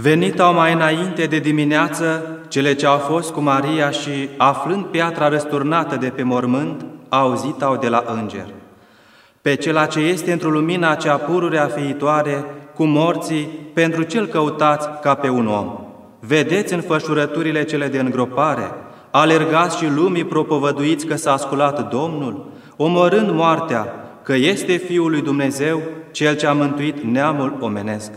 Venit au mai înainte de dimineață cele ce au fost cu Maria și, aflând piatra răsturnată de pe mormânt, auzit au de la înger. Pe cela ce este într-o lumina cea pururea fiitoare, cu morții, pentru cel căutați ca pe un om. Vedeți înfășurăturile cele de îngropare, alergați și lumii propovăduiți că s-a sculat Domnul, omorând moartea, că este Fiul lui Dumnezeu, Cel ce a mântuit neamul omenesc.